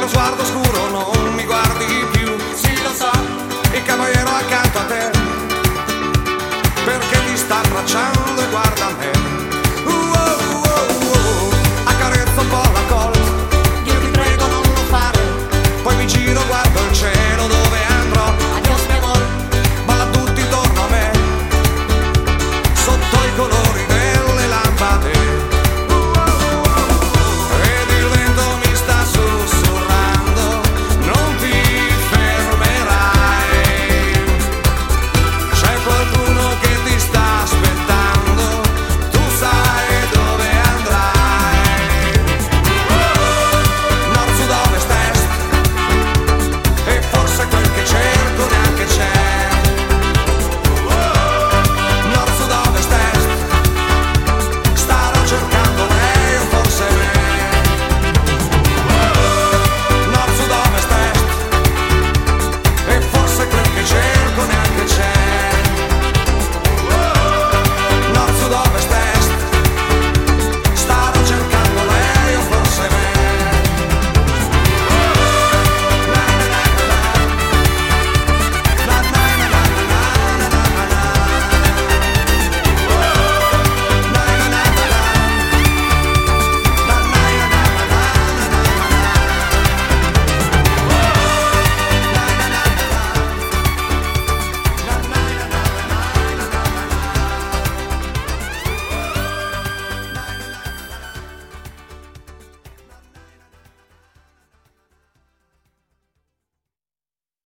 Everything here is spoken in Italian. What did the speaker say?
lo sguardo scuro non mi guardi più, si lo sa, il cavaliere accanto a te.